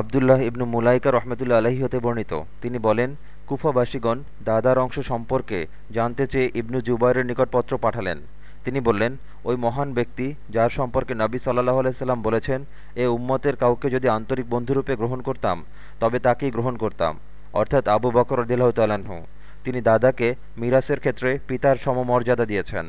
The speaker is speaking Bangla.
আবদুল্লাহ ইবনু মুলাইকা রহমতুল্লা আলহী হতে বর্ণিত। তিনি বলেন, কুফাবাসীগণ দাদার অংশ সম্পর্কে জানতে চেয়ে ইবনু জুবাইরের নিকট পত্র পাঠালেন। তিনি বললেন, ওই মহান ব্যক্তি যার সম্পর্কে নবী সাল্লাহ আলাইসাল্লাম বলেছেন, এ উম্মতের কাউকে যদি আন্তরিক বন্ধুরূপে গ্রহণ করতাম, তবে তাকেই গ্রহণ করতাম। অর্থাৎ আবু বকর দিল্লাহ তাল্লাহ্ন তিনি দাদাকে মিরাসের ক্ষেত্রে পিতার সমমর্যাদা দিয়েছেন।